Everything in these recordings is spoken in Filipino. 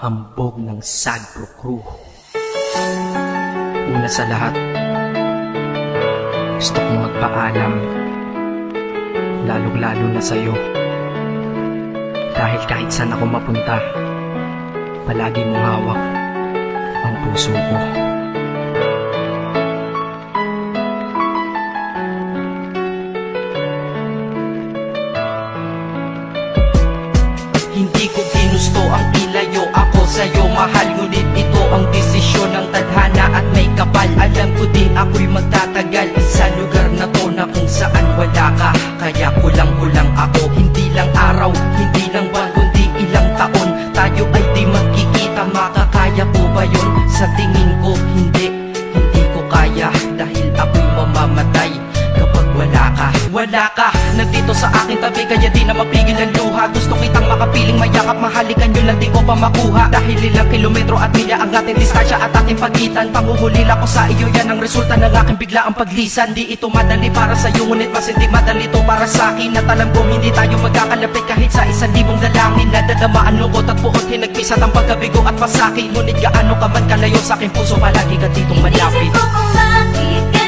hambog ng Sagpro Crew. Una sa lahat, gusto kong magpaalam, lalong-lalo na sa'yo. Dahil kahit saan ako mapunta, palagi mong hawak ang puso ko. Hindi ko ginusto ang sa'yo Mahal. Ngunit ito ang desisyon ng tadhana at may kapal. Alam ko din ako'y magtatagal. Sa lugar na to na kung saan wala ka Kaya kulang-kulang ako. Hindi lang araw, hindi lang buwan Kundi ilang taon. Tayo ay di magkikita. Makakaya po ba yun? Sa tingin ko hindi. Hindi ko kaya Dahil ako'y mamamatay wala ka Wala ka, nandito sa akin tabi Kaya di na mapigil ang luha. Gusto kitang makapiling mayakap Mahalikan yun lang di ko pa makuha. Dahil ilang kilometro at milya Ang ating distansya at ating pagitan. Panguhulila ko sa iyo Yan ang resulta ng aking biglaang paglisan. Di ito madali para sa iyo Ngunit mas hindi madali to para sa akin. At alam ko hindi tayo magkakalapit Kahit sa isang libong dalangin. Nadadamaan lungkot at puot Hinagpisat ang pagkabigo at pasakit. Ngunit gaano ka man kalayo sa aking puso Palagi ka ditong malapit. Isip ko kung bakit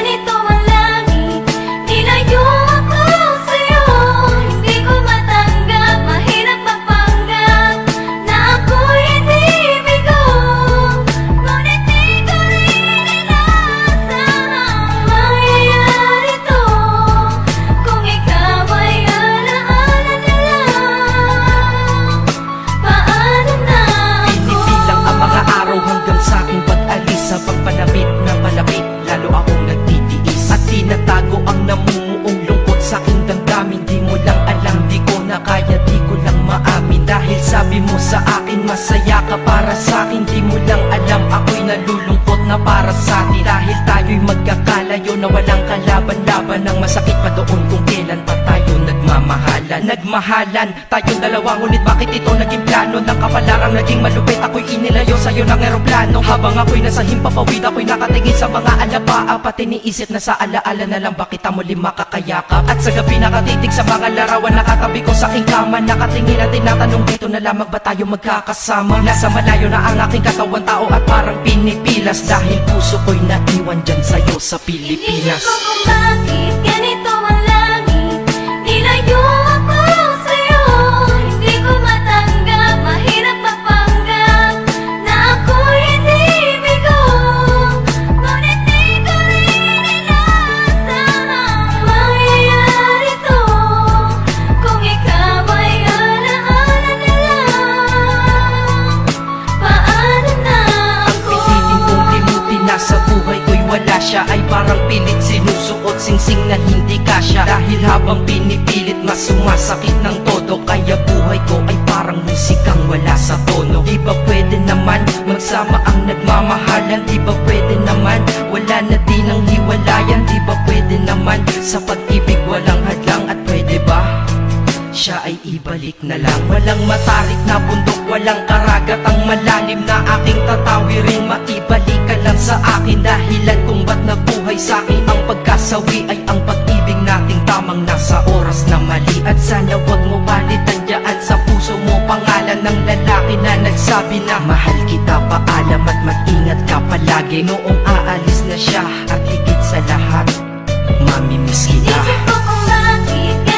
sabi mo sa akin, masaya ka para sa akin Di mo lang alam, ako'y nalulungkot na para sa atin Dahil tayo'y magkakalayo na walang kalaban-laban Ang masakit pa doon kung Nagmahalan, tayong dalawa Ngunit bakit ito naging plano? Ng kapalarang naging malupit Ako'y inilayo sa'yo ng eroplano. Habang ako'y nasa himpapawid Ako'y nakatingin sa mga alapaa Pati niisip na sa alaala na lang Bakit muli makakayakap? At sa gabi nakatitig sa mga larawan Nakatabi ko sa aking kama. Nakatingin at tinatanong dito na lamang ba tayo magkakasama? Nasa malayo na ang aking katawan tao At parang pinipilas. Dahil puso ko'y naiwan dyan sa'yo sa Pilipinas. Inisip ko kung bakit ganito singsing na hindi kasya. Dahil habang pinipilit mas sumasakit ng todo. Kaya buhay ko ay parang musikang wala sa tono. Di ba pwede naman magsama ang nagmamahalan. Di ba pwede naman wala na din ang hiwalayan. Di ba pwede naman sa pag-ibig walang hadlang. At pwede ba? Siya ay ibalik na lang. Walang matarik na bundok Walang karagat. Ang malalim na aking tatawirin Maibalik ka lang sa akin. Dahilan kung ba't nabuhay sa akin Ang pagkasawi ay ang pag-ibig nating tamang nasa oras na mali. At sana wag mo palitan dyan sa puso mo Pangalan ng lalaki na nagsabi na Mahal kita paalam at mag-ingat ka palagi. Noong aalis na siya at higit sa lahat Mamimiss kita. Inisip ko kung bakit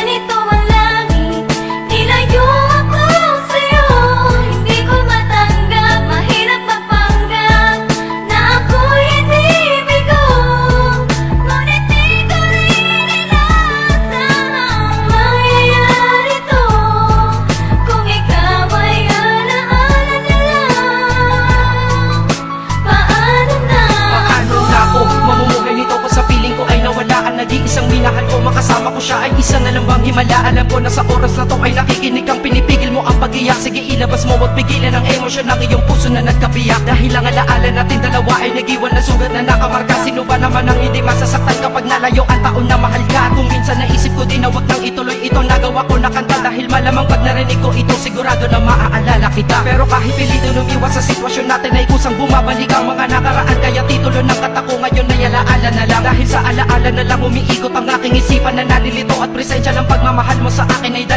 na lang bang himala Alam ko na sa oras na to ay nakikinig kang pinipigil mo ang pag-iyak. Sige ilabas mo at pigilan ang emosyon ng iyong puso na nagkabiyak Dahil ang alaala natin dalawa ay nag-iwan na sugat na nakamarka. Sino ba naman ang hindi masasaktan kapag nalayo ang taon na mahal ka? Kung minsan naisip ko din na wag nang ituloy ito Nagawa ko na kanta. Dahil malamang pag narinig ko ito Sigurado na maaalala kita. Pero kahit pilito lumiwas sa sitwasyon natin ay kusang bumabalik ang mga nakaraan. Kaya titulo ng kata ko ngayon ay alaala na lang. Dahil sa alaala na lang umiikot ang aking isipan na nalilito At presensya ng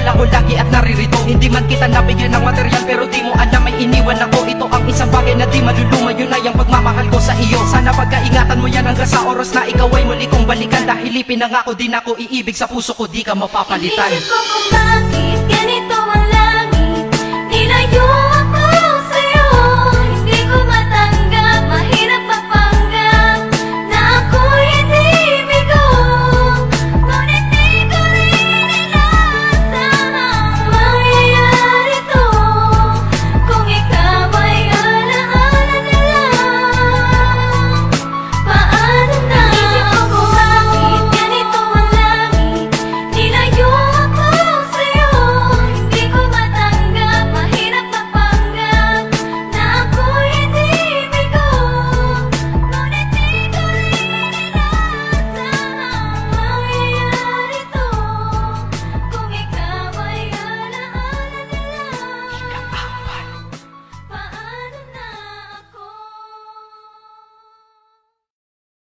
dala ko lagi at naririto. Hindi man kita nabigyan ng material pero di mo alam ay iniwan ako. Ito ang isang bagay na di maluluma yun ay ang pagmamahal ko sa iyo. Sana pagkaingatan mo yan hanggang sa oras na ikaw ay muli kong balikan. Dahil ipinangako din ako iibig sa puso ko di ka mapapalitan. Inisip ko kung bakit ganito ang langit. Nilayo